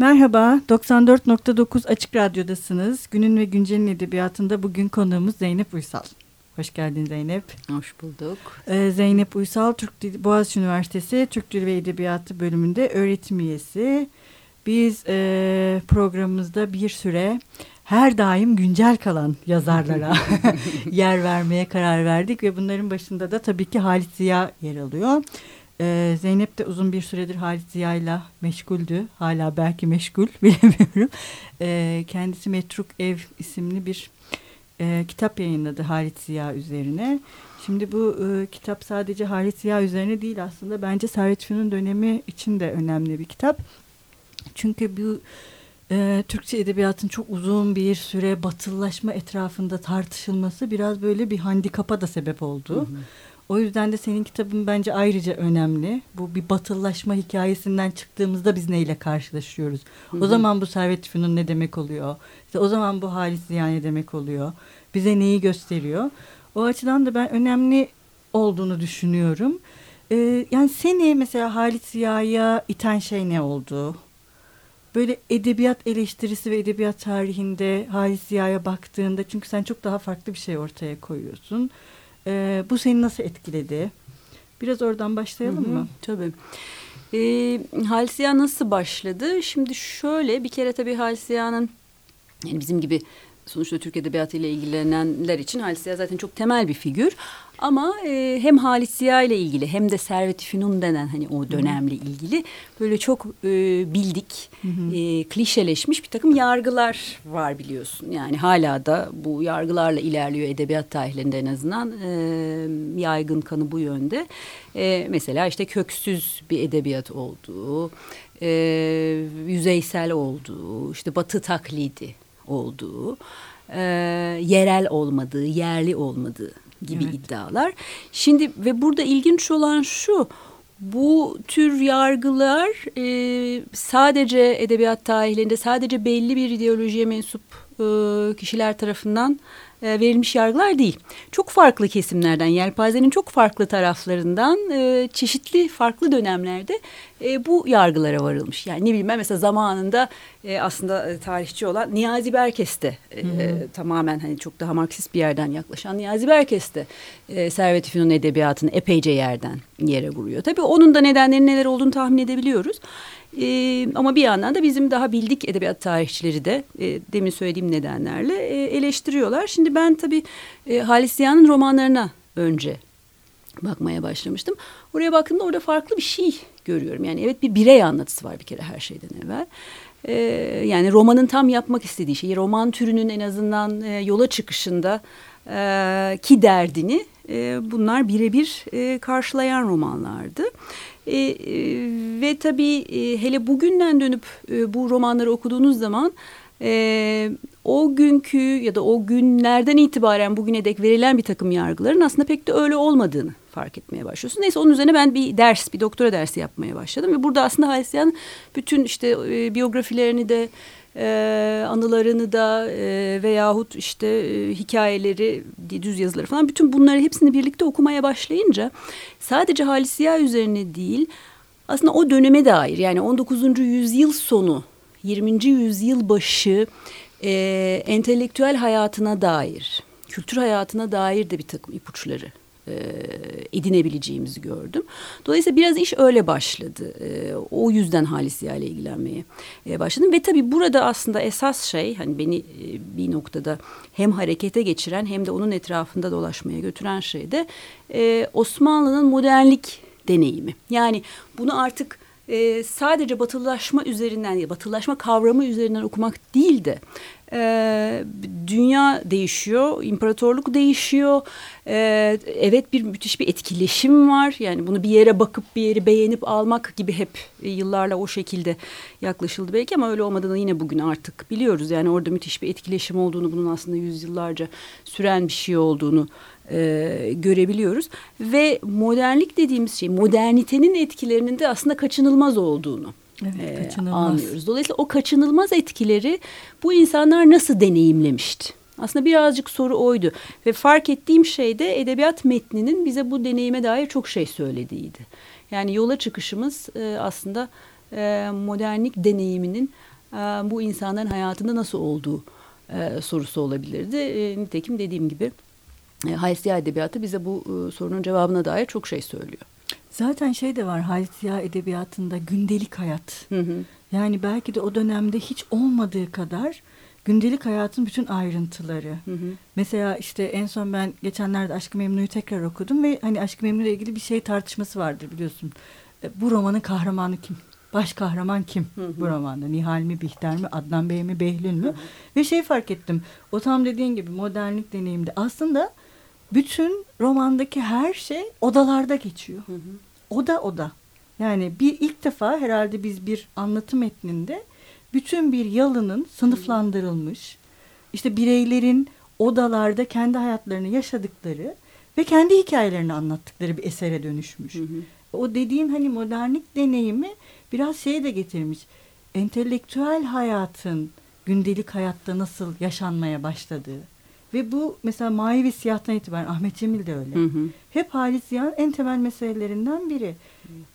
Merhaba, 94.9 Açık Radyo'dasınız. Günün ve Güncel'in edebiyatında bugün konuğumuz Zeynep Uysal. Hoş geldin Zeynep. Hoş bulduk. Ee, Zeynep Uysal, Türk Dili, Boğaziçi Üniversitesi Türk Dili ve Edebiyatı bölümünde öğretim üyesi. Biz e, programımızda bir süre her daim güncel kalan yazarlara yer vermeye karar verdik ve bunların başında da tabii ki Halit Ziya yer alıyor. Ee, Zeynep de uzun bir süredir Halit Ziya ile meşguldü. Hala belki meşgul bilemiyorum. Ee, kendisi Metruk Ev isimli bir e, kitap yayınladı Halit Ziya üzerine. Şimdi bu e, kitap sadece Halit Ziya üzerine değil aslında bence Servet Fünun dönemi için de önemli bir kitap. Çünkü bu e, Türkçe edebiyatın çok uzun bir süre batılılaşma etrafında tartışılması biraz böyle bir handikapa da sebep oldu. Hı hı. O yüzden de senin kitabın bence ayrıca önemli. Bu bir batılılaşma hikayesinden çıktığımızda biz neyle karşılaşıyoruz? Hı hı. O zaman bu Servet Fünun ne demek oluyor? İşte o zaman bu Halis Ziya ne demek oluyor? Bize neyi gösteriyor? O açıdan da ben önemli olduğunu düşünüyorum. Ee, yani seni mesela Halit Ziya'ya iten şey ne oldu? Böyle edebiyat eleştirisi ve edebiyat tarihinde Halit Ziya'ya baktığında çünkü sen çok daha farklı bir şey ortaya koyuyorsun. Ee, bu seni nasıl etkiledi? Biraz oradan başlayalım Hı -hı, mı? Tabii. Ee, Halit Ziya nasıl başladı? Şimdi şöyle bir kere tabii Halit Ziya'nın yani bizim gibi sonuçta Türk Edebiyatı ile ilgilenenler için Halis Ziya zaten çok temel bir figür. Ama e, hem Halis Ziya ile ilgili hem de Servet-i Fünun denen hani o dönemle ilgili böyle çok e, bildik, E, klişeleşmiş bir takım yargılar var biliyorsun. Yani hala da bu yargılarla ilerliyor edebiyat tarihlerinde en azından e, yaygın kanı bu yönde. E, mesela işte köksüz bir edebiyat olduğu, e, yüzeysel olduğu, işte batı taklidi olduğu, e, yerel olmadığı, yerli olmadığı gibi evet. iddialar. Şimdi ve burada ilginç olan şu, bu tür yargılar e, sadece edebiyat tarihlerinde sadece belli bir ideolojiye mensup e, kişiler tarafından e, verilmiş yargılar değil. Çok farklı kesimlerden, yelpazenin çok farklı taraflarından e, çeşitli farklı dönemlerde e, bu yargılara varılmış. Yani ne bileyim ben mesela zamanında aslında tarihçi olan Niyazi Berkes'te e, tamamen hani çok daha Marksist bir yerden yaklaşan Niyazi Berkes'te e, Servet-i Fünun edebiyatını epeyce yerden yere vuruyor. Tabii onun da nedenleri neler olduğunu tahmin edebiliyoruz. E, ama bir yandan da bizim daha bildik edebiyat tarihçileri de e, demin söylediğim nedenlerle e, eleştiriyorlar. Şimdi ben tabii e, Halis Ziya'nın romanlarına önce bakmaya başlamıştım. Oraya baktığımda orada farklı bir şey görüyorum. Yani evet bir birey anlatısı var bir kere her şeyden evvel. Ee, yani romanın tam yapmak istediği şey, roman türünün en azından e, yola çıkışında e, ki derdini e, bunlar birebir e, karşılayan romanlardı. E, e, ve tabii e, hele bugünden dönüp e, bu romanları okuduğunuz zaman e, o günkü ya da o günlerden itibaren bugüne dek verilen bir takım yargıların aslında pek de öyle olmadığını fark etmeye başlıyorsun. Neyse onun üzerine ben bir ders, bir doktora dersi yapmaya başladım ve burada aslında Halisiyan bütün işte e, biyografilerini de e, anılarını da e, veyahut işte e, hikayeleri, düz yazıları falan bütün bunları hepsini birlikte okumaya başlayınca sadece Halisiya üzerine değil aslında o döneme dair yani 19. yüzyıl sonu 20. yüzyıl başı e, entelektüel hayatına dair, kültür hayatına dair de bir takım ipuçları e, edinebileceğimizi gördüm. Dolayısıyla biraz iş öyle başladı. E, o yüzden Halisiye ile ilgilenmeye e, başladım. Ve tabii burada aslında esas şey hani beni e, bir noktada hem harekete geçiren hem de onun etrafında dolaşmaya götüren şey de e, Osmanlı'nın modernlik deneyimi. Yani bunu artık e, sadece batılılaşma üzerinden ya batılılaşma kavramı üzerinden okumak değil de e, dünya değişiyor, imparatorluk değişiyor. E, evet bir müthiş bir etkileşim var. Yani bunu bir yere bakıp bir yeri beğenip almak gibi hep yıllarla o şekilde yaklaşıldı belki ama öyle olmadığını yine bugün artık biliyoruz. Yani orada müthiş bir etkileşim olduğunu, bunun aslında yüzyıllarca süren bir şey olduğunu e, görebiliyoruz. Ve modernlik dediğimiz şey modernitenin etkilerinin de aslında kaçınılmaz olduğunu evet, e, anlıyoruz. Dolayısıyla o kaçınılmaz etkileri bu insanlar nasıl deneyimlemişti? Aslında birazcık soru oydu ve fark ettiğim şey de edebiyat metninin bize bu deneyime dair çok şey söylediğiydi. Yani yola çıkışımız e, aslında e, modernlik deneyiminin e, bu insanların hayatında nasıl olduğu e, sorusu olabilirdi. E, nitekim dediğim gibi Haysiya Edebiyatı bize bu e, sorunun cevabına dair çok şey söylüyor. Zaten şey de var Haysiya Edebiyatı'nda gündelik hayat. Hı hı. Yani belki de o dönemde hiç olmadığı kadar gündelik hayatın bütün ayrıntıları. Hı hı. Mesela işte en son ben geçenlerde Aşk-ı Memnu'yu tekrar okudum ve hani Aşk-ı Memnu ile ilgili bir şey tartışması vardır biliyorsun. E, Bu romanın kahramanı kim? Baş kahraman kim Hı hı. bu romanda? Nihal mi, Bihter mi, Adnan Bey mi, Behlül mü? Ve şey fark ettim. O tam dediğin gibi modernlik deneyimde. Aslında bütün romandaki her şey odalarda geçiyor. Hı hı. Oda oda. Yani bir ilk defa herhalde biz bir anlatım metninde bütün bir yalının sınıflandırılmış, işte bireylerin odalarda kendi hayatlarını yaşadıkları ve kendi hikayelerini anlattıkları bir esere dönüşmüş. Hı hı. O dediğin hani modernlik deneyimi biraz şeye de getirmiş. Entelektüel hayatın gündelik hayatta nasıl yaşanmaya başladığı. Ve bu mesela Mavi ve Siyah'tan itibaren Ahmet Cemil de öyle. Hı hı. Hep Halis Ziya'nın en temel meselelerinden biri.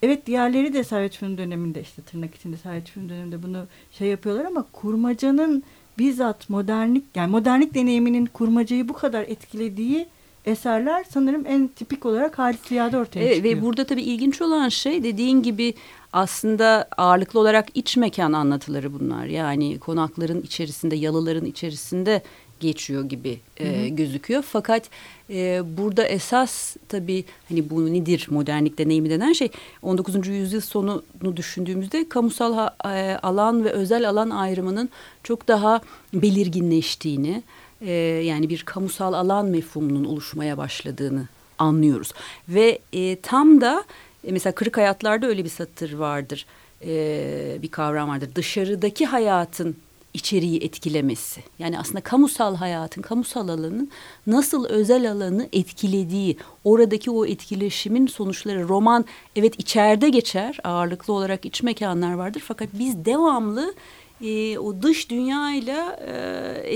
Evet diğerleri de Servet Fünun döneminde işte tırnak içinde Servet Fünun döneminde bunu şey yapıyorlar ama kurmacanın bizzat modernlik yani modernlik deneyiminin kurmacayı bu kadar etkilediği eserler sanırım en tipik olarak Halis Ziya'da ortaya Evet, çıkıyor. ve burada tabii ilginç olan şey dediğin gibi aslında ağırlıklı olarak iç mekan anlatıları bunlar. Yani konakların içerisinde, yalıların içerisinde geçiyor gibi e, gözüküyor. Fakat e, burada esas tabii hani bu nedir modernlik deneyimi denen şey 19. yüzyıl sonunu düşündüğümüzde kamusal ha- e, alan ve özel alan ayrımının çok daha belirginleştiğini e, yani bir kamusal alan mefhumunun oluşmaya başladığını anlıyoruz. Ve e, tam da e, mesela Kırık Hayatlar'da öyle bir satır vardır. E, bir kavram vardır. Dışarıdaki hayatın içeriği etkilemesi. Yani aslında kamusal hayatın, kamusal alanın nasıl özel alanı etkilediği, oradaki o etkileşimin sonuçları roman evet içeride geçer, ağırlıklı olarak iç mekanlar vardır fakat biz devamlı e, o dış dünyayla e,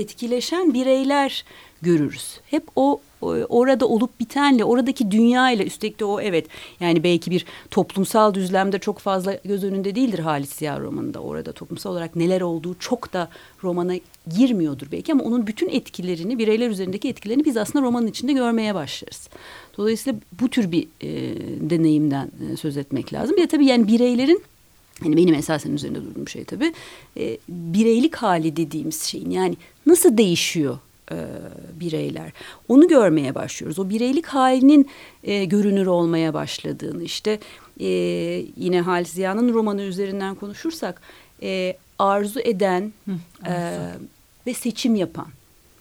etkileşen bireyler görürüz. Hep o o- orada olup bitenle oradaki dünyayla üstelik de o evet yani belki bir toplumsal düzlemde çok fazla göz önünde değildir Halis Ziya romanında orada toplumsal olarak neler olduğu çok da romana girmiyordur belki ama onun bütün etkilerini bireyler üzerindeki etkilerini biz aslında romanın içinde görmeye başlarız. Dolayısıyla bu tür bir e, deneyimden e, söz etmek lazım. Bir de tabii yani bireylerin Hani benim esasen üzerinde durduğum şey tabii e, bireylik hali dediğimiz şeyin yani nasıl değişiyor e, bireyler onu görmeye başlıyoruz. O bireylik halinin e, görünür olmaya başladığını işte e, yine Halis Ziya'nın romanı üzerinden konuşursak e, arzu eden e, ve seçim yapan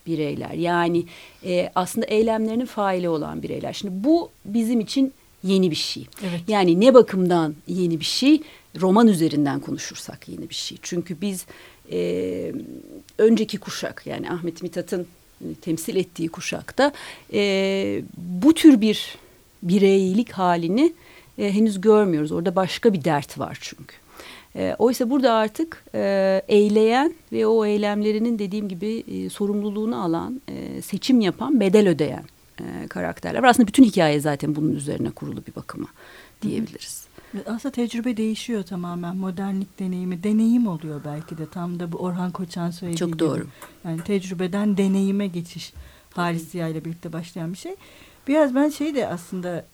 bireyler yani e, aslında eylemlerinin faili olan bireyler. Şimdi bu bizim için yeni bir şey. Evet. Yani ne bakımdan yeni bir şey? Roman üzerinden konuşursak yeni bir şey. Çünkü biz e, önceki kuşak yani Ahmet Mithat'ın e, temsil ettiği kuşakta e, bu tür bir bireylik halini e, henüz görmüyoruz. Orada başka bir dert var çünkü. E, oysa burada artık e, eyleyen ve o eylemlerinin dediğim gibi e, sorumluluğunu alan, e, seçim yapan, bedel ödeyen e, karakterler var. Aslında bütün hikaye zaten bunun üzerine kurulu bir bakıma diyebiliriz. Aslında tecrübe değişiyor tamamen. Modernlik deneyimi, deneyim oluyor belki de. Tam da bu Orhan Koçan söylediği Çok gibi. doğru. Yani tecrübeden deneyime geçiş Halis Ziya ile birlikte başlayan bir şey. Biraz ben şeyi de aslında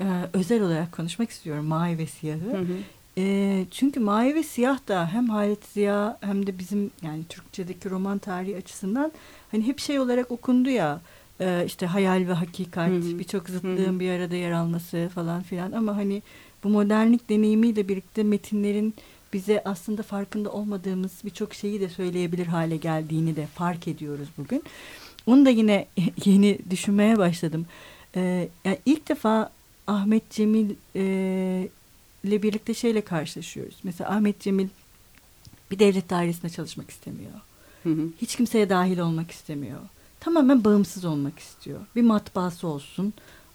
e, özel olarak konuşmak istiyorum. Mavi ve Siyah'ı. Hı hı. E, çünkü Mavi ve Siyah da hem Halit Ziya hem de bizim yani Türkçedeki roman tarihi açısından hani hep şey olarak okundu ya e, işte hayal ve hakikat Hı hı. birçok Hı zıtlığın hı. bir arada yer alması falan filan ama hani bu modernlik deneyimiyle birlikte metinlerin bize aslında farkında olmadığımız birçok şeyi de söyleyebilir hale geldiğini de fark ediyoruz bugün. Onu da yine yeni düşünmeye başladım. Ee, yani ilk defa Ahmet Cemil e, ile birlikte şeyle karşılaşıyoruz. Mesela Ahmet Cemil bir devlet dairesinde çalışmak istemiyor. Hı hı. Hiç kimseye dahil olmak istemiyor. Tamamen bağımsız olmak istiyor. Bir matbaası olsun,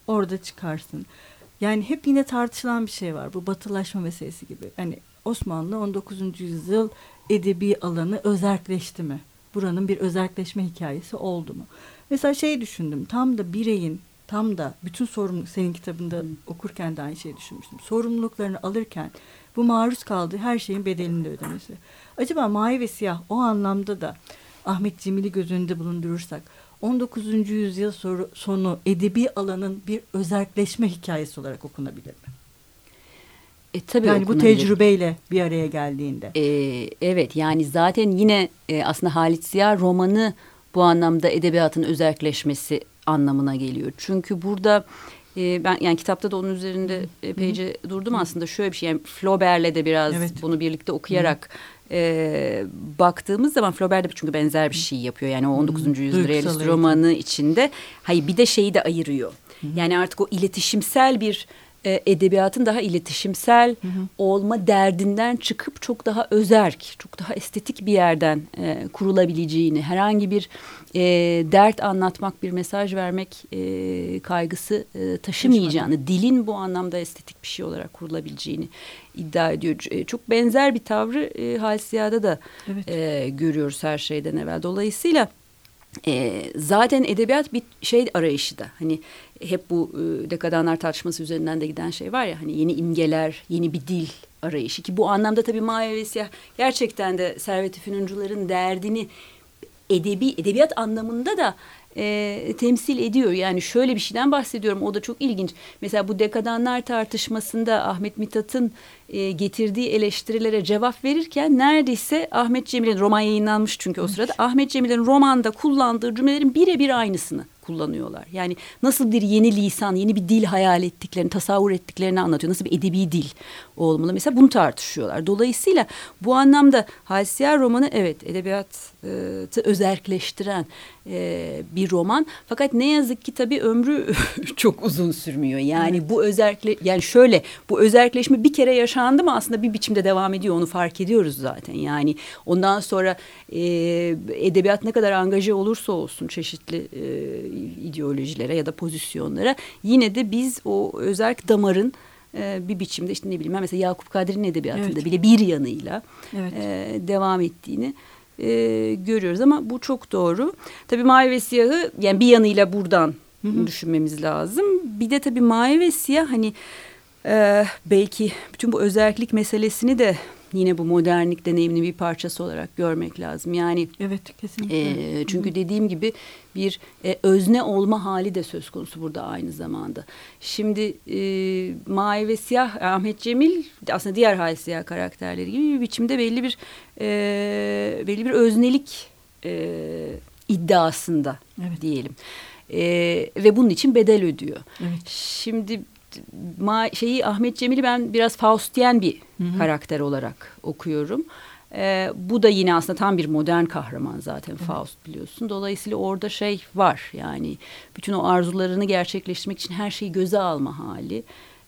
orada çıkarsın. Yani hep yine tartışılan bir şey var. Bu batılaşma meselesi gibi. Hani Osmanlı 19. yüzyıl edebi alanı özerkleşti mi? Buranın bir özerkleşme hikayesi oldu mu? Mesela şey düşündüm. Tam da bireyin tam da bütün sorumluluk senin kitabında hmm. okurken de aynı şeyi düşünmüştüm. Sorumluluklarını alırken bu maruz kaldığı her şeyin bedelini de ödemesi. Acaba mavi ve siyah o anlamda da Ahmet Cemil'i göz önünde bulundurursak 19. yüzyıl sonu edebi alanın bir özelleşme hikayesi olarak okunabilir mi? E, tabii yani bu tecrübeyle bir araya geldiğinde. E, evet yani zaten yine e, aslında Halit Ziya romanı bu anlamda edebiyatın özelleşmesi anlamına geliyor. Çünkü burada e, ben yani kitapta da onun üzerinde epeyce durdum aslında şöyle bir şey yani Flaubert'le de biraz evet. bunu birlikte okuyarak e, baktığımız zaman Flaubert de çünkü benzer bir şey yapıyor. Yani o 19. Hmm. yüzyıl realist romanı içinde. Hayır bir de şeyi de ayırıyor. Hmm. Yani artık o iletişimsel bir e, edebiyatın daha iletişimsel hı hı. olma derdinden çıkıp çok daha özerk, çok daha estetik bir yerden e, kurulabileceğini, herhangi bir e, dert anlatmak, bir mesaj vermek e, kaygısı e, taşımayacağını, dilin bu anlamda estetik bir şey olarak kurulabileceğini iddia ediyor. E, çok benzer bir tavrı e, Halsiya'da da evet. e, görüyoruz her şeyden evvel. Dolayısıyla e, zaten edebiyat bir şey arayışı da. Hani hep bu e, dekadanlar tartışması üzerinden de giden şey var ya hani yeni imgeler, yeni bir dil arayışı. Ki bu anlamda tabii Maya ve Siyah gerçekten de Servet-i derdini edebi edebiyat anlamında da e, temsil ediyor. Yani şöyle bir şeyden bahsediyorum o da çok ilginç. Mesela bu dekadanlar tartışmasında Ahmet Mithat'ın e, getirdiği eleştirilere cevap verirken neredeyse Ahmet Cemil'in roman yayınlanmış çünkü o sırada Ahmet Cemil'in romanda kullandığı cümlelerin birebir aynısını kullanıyorlar. Yani nasıl bir yeni lisan, yeni bir dil hayal ettiklerini, tasavvur ettiklerini anlatıyor. Nasıl bir edebi dil olmalı. Mesela bunu tartışıyorlar. Dolayısıyla bu anlamda Halsiyar romanı evet edebiyatı özerkleştiren e, bir roman. Fakat ne yazık ki tabii ömrü çok uzun sürmüyor. Yani evet. bu özerkle yani şöyle bu özerkleşme bir kere yaşandı mı aslında bir biçimde devam ediyor. Onu fark ediyoruz zaten. Yani ondan sonra e, edebiyat ne kadar angaje olursa olsun çeşitli e, ideolojilere ya da pozisyonlara yine de biz o özerk damarın e, bir biçimde işte ne bileyim mesela Yakup Kadri'nin edebiyatında evet. bile bir yanıyla evet. e, devam ettiğini e, görüyoruz ama bu çok doğru. Tabii mavi ve siyahı yani bir yanıyla buradan hı hı. düşünmemiz lazım. Bir de tabii mavi ve siyah hani e, belki bütün bu özellik meselesini de yine bu modernlik deneyiminin bir parçası olarak görmek lazım. Yani evet kesinlikle. E, çünkü Hı dediğim gibi bir e, özne olma hali de söz konusu burada aynı zamanda. Şimdi e, Mavi ve Siyah Ahmet Cemil aslında diğer hal siyah karakterleri gibi bir biçimde belli bir e, belli bir öznelik e, iddiasında evet. diyelim. E, ve bunun için bedel ödüyor. Evet. Şimdi ma şeyi Ahmet Cemil'i ben biraz Faustiyen bir hı hı. karakter olarak okuyorum. Ee, bu da yine aslında tam bir modern kahraman zaten hı. Faust biliyorsun. Dolayısıyla orada şey var yani bütün o arzularını gerçekleştirmek için her şeyi göze alma hali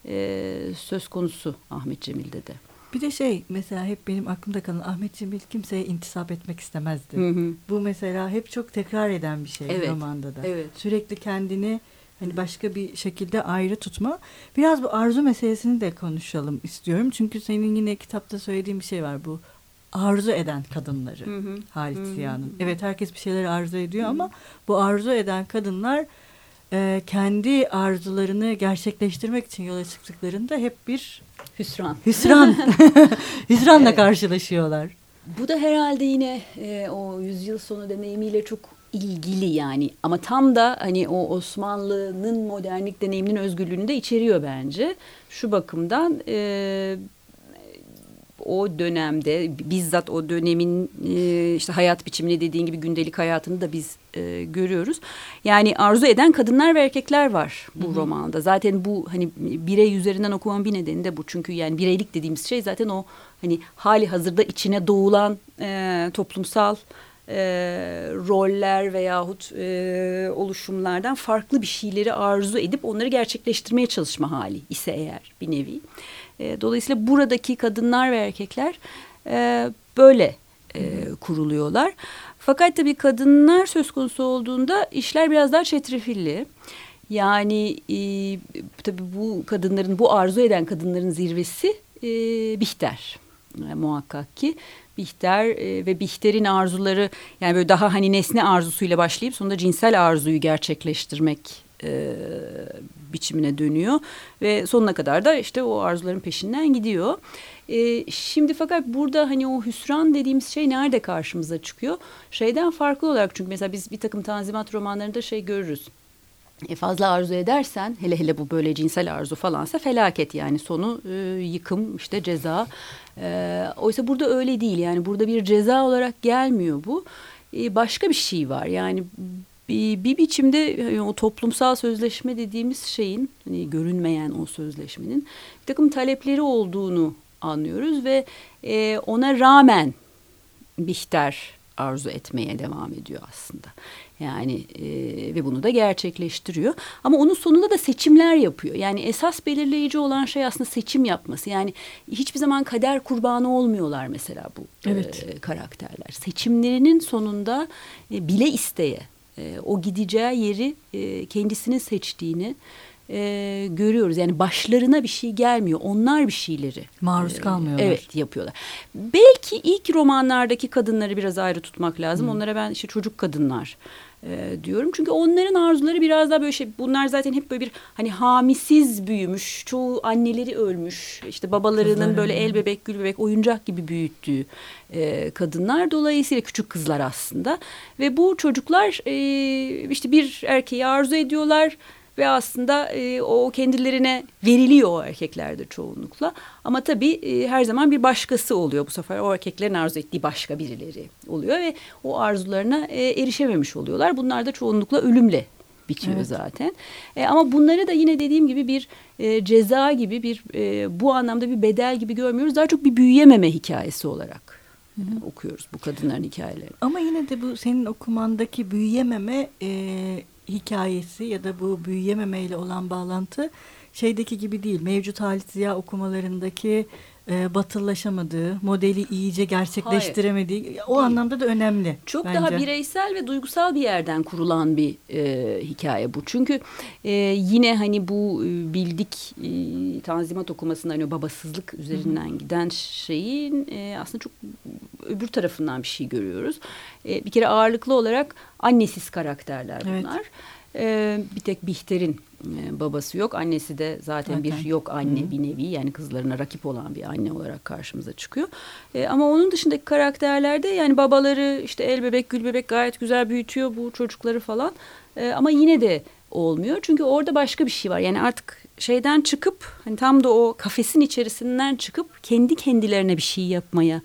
e, söz konusu Ahmet Cemil'de de. Bir de şey mesela hep benim aklımda kalan Ahmet Cemil kimseye intisap etmek istemezdi. Hı hı. Bu mesela hep çok tekrar eden bir şey evet. romanda da. Evet. Sürekli kendini Hani başka bir şekilde ayrı tutma. Biraz bu arzu meselesini de konuşalım istiyorum. Çünkü senin yine kitapta söylediğin bir şey var bu arzu eden kadınları hı hı. Halit Ziya'nın. Evet herkes bir şeyler arzu ediyor hı hı. ama bu arzu eden kadınlar e, kendi arzularını gerçekleştirmek için yola çıktıklarında hep bir hüsran. Hüsran. Hüsranla evet. karşılaşıyorlar. Bu da herhalde yine e, o yüzyıl sonu deneyimiyle çok ilgili yani ama tam da hani o Osmanlı'nın modernlik deneyiminin özgürlüğünü de içeriyor bence. Şu bakımdan e, o dönemde bizzat o dönemin e, işte hayat biçimini dediğin gibi gündelik hayatını da biz e, görüyoruz. Yani arzu eden kadınlar ve erkekler var bu Hı -hı. romanda. Zaten bu hani birey üzerinden okumanın bir nedeni de bu. Çünkü yani bireylik dediğimiz şey zaten o hani hali hazırda içine doğulan e, toplumsal e, roller veyahut e, oluşumlardan farklı bir şeyleri arzu edip onları gerçekleştirmeye çalışma hali ise eğer bir nevi. E, dolayısıyla buradaki kadınlar ve erkekler e, böyle e, kuruluyorlar. Fakat tabii kadınlar söz konusu olduğunda işler biraz daha çetrefilli. Yani e, tabii bu kadınların, bu arzu eden kadınların zirvesi e, Bihter e, muhakkak ki. Bihter e, ve Bihter'in arzuları yani böyle daha hani nesne arzusuyla başlayıp sonunda cinsel arzuyu gerçekleştirmek e, biçimine dönüyor ve sonuna kadar da işte o arzuların peşinden gidiyor. E, şimdi fakat burada hani o hüsran dediğimiz şey nerede karşımıza çıkıyor? Şeyden farklı olarak çünkü mesela biz bir takım tanzimat romanlarında şey görürüz. E fazla arzu edersen hele hele bu böyle cinsel arzu falansa felaket yani sonu e, yıkım işte ceza. E, oysa burada öyle değil yani burada bir ceza olarak gelmiyor bu. E, başka bir şey var yani bir, bir biçimde yani o toplumsal sözleşme dediğimiz şeyin hani görünmeyen o sözleşmenin bir takım talepleri olduğunu anlıyoruz ve e, ona rağmen Bihter arzu etmeye devam ediyor aslında. Yani e, ve bunu da gerçekleştiriyor. Ama onun sonunda da seçimler yapıyor. Yani esas belirleyici olan şey aslında seçim yapması. Yani hiçbir zaman kader kurbanı olmuyorlar mesela bu evet. e, karakterler. Seçimlerinin sonunda e, bile isteye e, o gideceği yeri e, kendisinin seçtiğini e, görüyoruz. Yani başlarına bir şey gelmiyor. Onlar bir şeyleri maruz kalmıyorlar. Evet yapıyorlar. Belki ilk romanlardaki kadınları biraz ayrı tutmak lazım. Hmm. Onlara ben işte çocuk kadınlar e, diyorum. Çünkü onların arzuları biraz daha böyle şey bunlar zaten hep böyle bir hani hamisiz büyümüş. Çoğu anneleri ölmüş. İşte babalarının Kızlar böyle el bebek gül bebek oyuncak gibi büyüttüğü e, kadınlar. Dolayısıyla küçük kızlar aslında. Ve bu çocuklar e, işte bir erkeği arzu ediyorlar ve aslında e, o kendilerine veriliyor o erkeklerde çoğunlukla. Ama tabii e, her zaman bir başkası oluyor bu sefer. O erkeklerin arzu ettiği başka birileri oluyor ve o arzularına e, erişememiş oluyorlar. Bunlar da çoğunlukla ölümle bitiyor evet. zaten. E, ama bunları da yine dediğim gibi bir e, ceza gibi bir e, bu anlamda bir bedel gibi görmüyoruz. Daha çok bir büyüyememe hikayesi olarak Hı -hı. okuyoruz bu kadınların hikayelerini. Ama yine de bu senin okumandaki büyüyememe e, hikayesi ya da bu büyüyememeyle olan bağlantı şeydeki gibi değil. Mevcut Halit Ziya okumalarındaki e, batıllaşamadığı, modeli iyice gerçekleştiremediği Hayır. o anlamda da önemli. Çok bence. daha bireysel ve duygusal bir yerden kurulan bir e, hikaye bu. Çünkü e, yine hani bu e, bildik e, tanzimat okumasında hani babasızlık üzerinden Hı giden şeyin e, aslında çok öbür tarafından bir şey görüyoruz. E, bir kere ağırlıklı olarak annesiz karakterler bunlar. Evet. E, bir tek Bihter'in babası yok. Annesi de zaten, zaten. bir yok anne Hı. bir nevi yani kızlarına rakip olan bir anne olarak karşımıza çıkıyor. E, ama onun dışındaki karakterlerde yani babaları işte el bebek gül bebek gayet güzel büyütüyor bu çocukları falan. E, ama yine de olmuyor. Çünkü orada başka bir şey var. Yani artık şeyden çıkıp hani tam da o kafesin içerisinden çıkıp kendi kendilerine bir şey yapmaya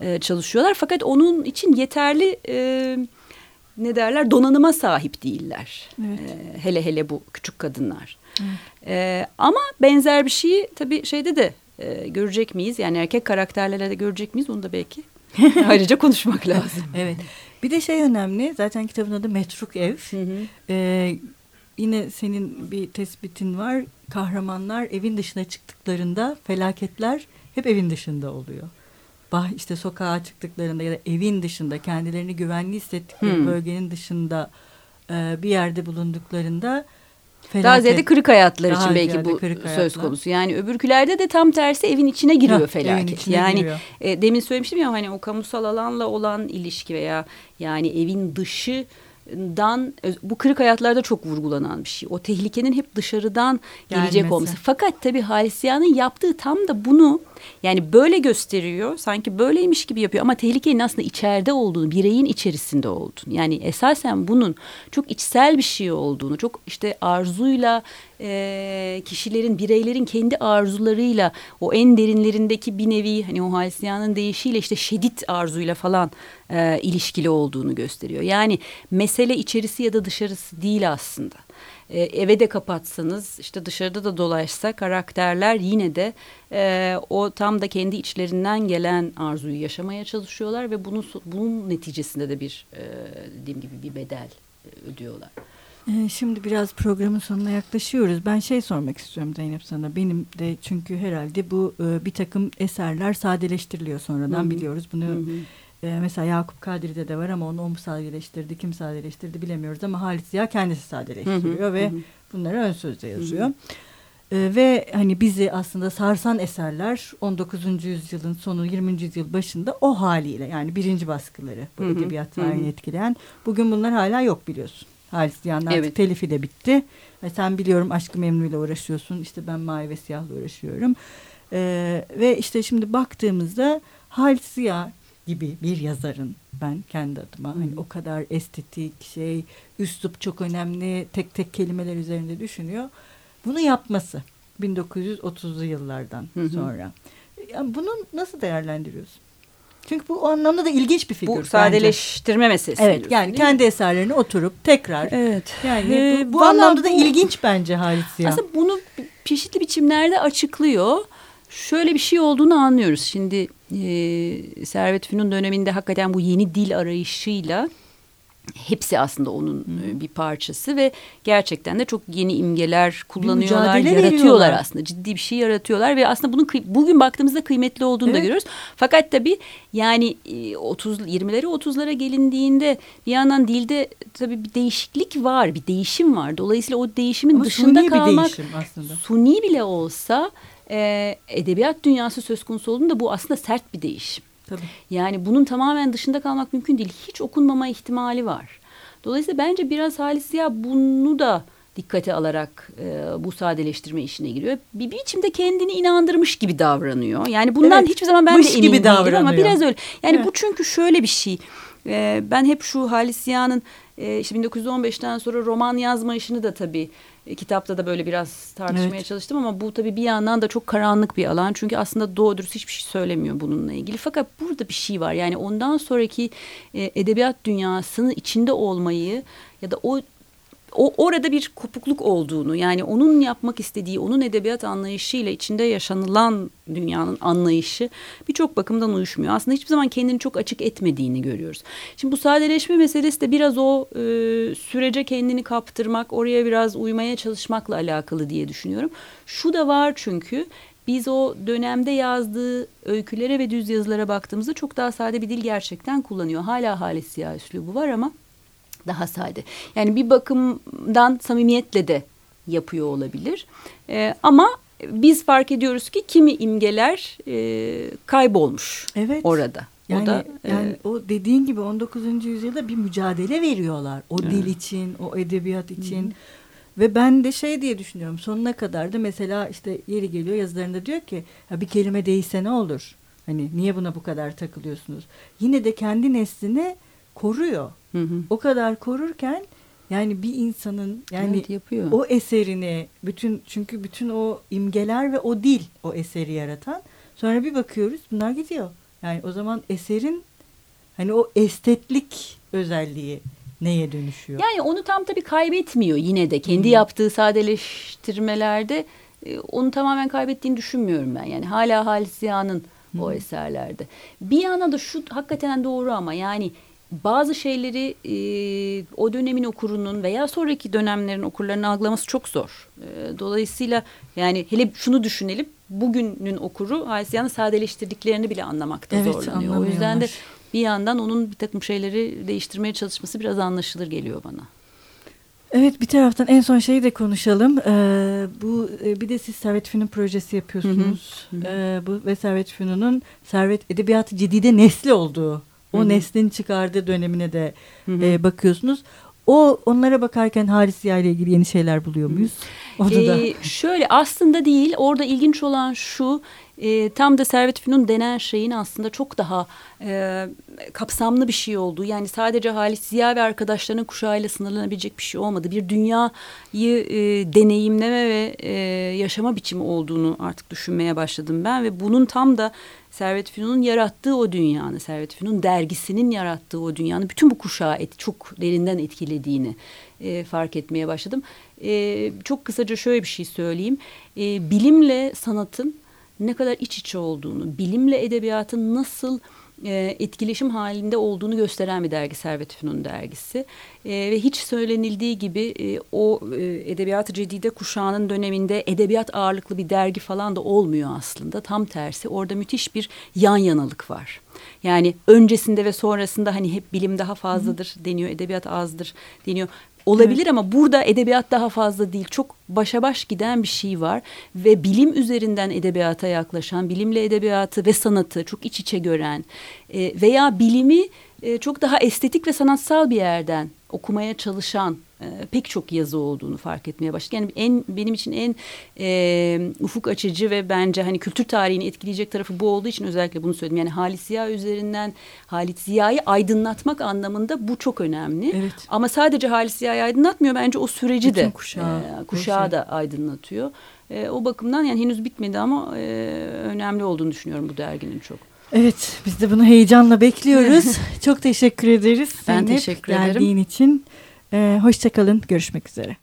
e, çalışıyorlar. Fakat onun için yeterli e, ne derler donanıma sahip değiller. Evet. E, hele hele bu küçük kadınlar. Evet. E, ama benzer bir şeyi tabii şeyde de e, görecek miyiz? Yani erkek karakterlerle de görecek miyiz? Onu da belki ayrıca konuşmak lazım. evet. Bir de şey önemli. Zaten kitabın adı Metruk Ev. Hı hı. Ee, yine senin bir tespitin var. Kahramanlar evin dışına çıktıklarında felaketler hep evin dışında oluyor bah işte sokağa çıktıklarında ya da evin dışında kendilerini güvenli hissettikleri hmm. bölgenin dışında e, bir yerde bulunduklarında felaket, daha ziyade kırık hayatlar için belki bu söz konusu. Yani öbürkülerde de tam tersi evin içine giriyor ha, felaket. Içine yani giriyor. E, demin söylemiştim ya hani o kamusal alanla olan ilişki veya yani evin dışı dan bu kırık hayatlarda çok vurgulanan bir şey. O tehlikenin hep dışarıdan gelecek Gelmesi. olması. Fakat tabii Halisiyan'ın yaptığı tam da bunu yani böyle gösteriyor. Sanki böyleymiş gibi yapıyor ama tehlikenin aslında içeride olduğunu, bireyin içerisinde olduğunu. Yani esasen bunun çok içsel bir şey olduğunu, çok işte arzuyla e, kişilerin, bireylerin kendi arzularıyla o en derinlerindeki bir nevi hani o Halisiyan'ın deyişiyle işte şiddet arzuyla falan e, ilişkili olduğunu gösteriyor. Yani mesele içerisi ya da dışarısı değil aslında. E, eve de kapatsanız işte dışarıda da dolaşsa karakterler yine de e, o tam da kendi içlerinden gelen arzuyu yaşamaya çalışıyorlar ve bunun bunun neticesinde de bir e, dediğim gibi bir bedel ödüyorlar. E, şimdi biraz programın sonuna yaklaşıyoruz. Ben şey sormak istiyorum Zeynep sana. Benim de çünkü herhalde bu e, bir takım eserler sadeleştiriliyor sonradan Hı -hı. biliyoruz. Bunu Hı -hı e, mesela Yakup Kadri'de de var ama onu o mu sadeleştirdi, kim sadeleştirdi bilemiyoruz ama Halit Ziya kendisi sadeleştiriyor hı hı, ve hı. bunları ön sözde yazıyor. Hı hı. E, ve hani bizi aslında sarsan eserler 19. yüzyılın sonu 20. yüzyıl başında o haliyle yani birinci baskıları bu edebiyat tarihini etkileyen. Bugün bunlar hala yok biliyorsun. Artık Evet. telifi de bitti. E, sen biliyorum Aşkı Memnu'yla uğraşıyorsun. İşte ben Mavi ve Siyah'la uğraşıyorum. E, ve işte şimdi baktığımızda Halis Ziya gibi bir yazarın ben kendi adıma hani o kadar estetik şey, üslup çok önemli, tek tek kelimeler üzerinde düşünüyor. Bunu yapması 1930'lu yıllardan Hı hı. sonra. Yani bunu nasıl değerlendiriyorsun? Çünkü bu o anlamda da ilginç bir figür. Bu bence. sadeleştirme meselesi. Evet diyorsun, yani değil mi? kendi eserlerini oturup tekrar Evet. yani Ee, bu, bu anlamda da bu- ilginç bence Halit Ziya. Aslında bunu çeşitli biçimlerde açıklıyor. Şöyle bir şey olduğunu anlıyoruz. Şimdi e, Servet Fünun döneminde hakikaten bu yeni dil arayışıyla hepsi aslında onun e, bir parçası ve gerçekten de çok yeni imgeler kullanıyorlar, yaratıyorlar veriyorlar. aslında. Ciddi bir şey yaratıyorlar ve aslında bunun bugün baktığımızda kıymetli olduğunu da Evet. görüyoruz. Fakat tabii yani e, 30 20'lere 30'lara gelindiğinde bir yandan dilde tabii bir değişiklik var, bir değişim var. Dolayısıyla o değişimin Ama dışında suni bir kalmak değişim aslında. suni bile olsa e, edebiyat dünyası söz konusu olduğunda bu aslında sert bir değişim. Tabii. Yani bunun tamamen dışında kalmak mümkün değil. Hiç okunmama ihtimali var. Dolayısıyla bence biraz Halis Ziya bunu da dikkate alarak e, bu sadeleştirme işine giriyor. Bir biçimde kendini inandırmış gibi davranıyor. Yani bundan Evet, hiçbir zaman ben de emin gibi değilim ama biraz öyle. Yani Evet. bu çünkü şöyle bir şey. E, ben hep şu Halis Ziya'nın e, işte 1915'ten sonra roman yazma işini de tabii kitapta da böyle biraz tartışmaya Evet. çalıştım ama bu tabii bir yandan da çok karanlık bir alan. Çünkü aslında doğru dürüst hiçbir şey söylemiyor bununla ilgili. Fakat burada bir şey var. Yani ondan sonraki e, edebiyat dünyasının içinde olmayı ya da o o orada bir kopukluk olduğunu yani onun yapmak istediği onun edebiyat anlayışıyla içinde yaşanılan dünyanın anlayışı birçok bakımdan uyuşmuyor. Aslında hiçbir zaman kendini çok açık etmediğini görüyoruz. Şimdi bu sadeleşme meselesi de biraz o e, sürece kendini kaptırmak, oraya biraz uymaya çalışmakla alakalı diye düşünüyorum. Şu da var çünkü biz o dönemde yazdığı öykülere ve düz yazılara baktığımızda çok daha sade bir dil gerçekten kullanıyor. Hala Halis Ziya üslubu var ama daha sade. Yani bir bakımdan samimiyetle de yapıyor olabilir. Ee, ama biz fark ediyoruz ki kimi imgeler e, kaybolmuş Evet. orada. Yani, o da e, yani o dediğin gibi 19. yüzyılda bir mücadele veriyorlar. O dil için, o edebiyat için. Ve ben de şey diye düşünüyorum. Sonuna kadar da mesela işte yeri geliyor yazılarında diyor ki ya bir kelime değişse ne olur? Hani niye buna bu kadar takılıyorsunuz? Yine de kendi neslini koruyor. Hı hı. O kadar korurken yani bir insanın yani Evet, yapıyor. o eserini bütün çünkü bütün o imgeler ve o dil o eseri yaratan sonra bir bakıyoruz bunlar gidiyor. Yani o zaman eserin hani o estetlik özelliği neye dönüşüyor? Yani onu tam tabii kaybetmiyor yine de. Kendi Hı. yaptığı sadeleştirmelerde e, onu tamamen kaybettiğini düşünmüyorum ben. Yani hala Halis Ziya'nın o eserlerde. Bir yana da şu hakikaten doğru ama yani bazı şeyleri e, o dönemin okurunun veya sonraki dönemlerin okurlarının algılaması çok zor. E, dolayısıyla yani hele şunu düşünelim. Bugünün okuru Halis Ziya'nın sadeleştirdiklerini bile anlamakta Evet, zorlanıyor. O yüzden de bir yandan onun bir takım şeyleri değiştirmeye çalışması biraz anlaşılır geliyor bana. Evet bir taraftan en son şeyi de konuşalım. Ee, bu e, bir de siz Servet Fünun projesi yapıyorsunuz. Hı hı. Ee, bu ve Servet Fünun'un Servet Edebiyatı Cidide nesli olduğu, o neslin çıkardığı dönemine de e, bakıyorsunuz. O onlara bakarken Halis Ziya ile ilgili yeni şeyler buluyor muyuz? Onu da. Ee, şöyle aslında değil orada ilginç olan şu e, tam da Servet Fünun denen şeyin aslında çok daha e, kapsamlı bir şey olduğu yani sadece Halis Ziya ve arkadaşlarının kuşağıyla sınırlanabilecek bir şey olmadı. Bir dünyayı e, deneyimleme ve e, yaşama biçimi olduğunu artık düşünmeye başladım ben ve bunun tam da Servet Fünun'un yarattığı o dünyanın, Servet Fünun dergisinin yarattığı o dünyanın bütün bu kuşağı et, çok derinden etkilediğini e, fark etmeye başladım. E, çok kısaca şöyle bir şey söyleyeyim. E, bilimle sanatın ne kadar iç içe olduğunu, bilimle edebiyatın nasıl e, etkileşim halinde olduğunu gösteren bir dergi Servet Fünun dergisi. E, ve hiç söylenildiği gibi e, o edebiyat-ı cedide kuşağının döneminde edebiyat ağırlıklı bir dergi falan da olmuyor aslında. Tam tersi orada müthiş bir yan yanalık var. Yani öncesinde ve sonrasında hani hep bilim daha fazladır deniyor, edebiyat azdır deniyor. Olabilir ama burada edebiyat daha fazla değil. Çok başa baş giden bir şey var ve bilim üzerinden edebiyata yaklaşan, bilimle edebiyatı ve sanatı çok iç içe gören e, veya bilimi e, çok daha estetik ve sanatsal bir yerden okumaya çalışan e, pek çok yazı olduğunu fark etmeye başladık. Yani en benim için en e, ufuk açıcı ve bence hani kültür tarihini etkileyecek tarafı bu olduğu için özellikle bunu söyledim. Yani Halit Ziya üzerinden Halit Ziya'yı aydınlatmak anlamında bu çok önemli. Evet. Ama sadece Halit Ziya'yı aydınlatmıyor bence o süreci Bütün de kuşağı. e, kuşağı da aydınlatıyor. E, o bakımdan yani henüz bitmedi ama e, önemli olduğunu düşünüyorum bu derginin çok. Evet biz de bunu heyecanla bekliyoruz. Çok teşekkür ederiz. Ben Zeynep, teşekkür ederim. Geldiğin için. Ee, Hoşçakalın. Görüşmek üzere.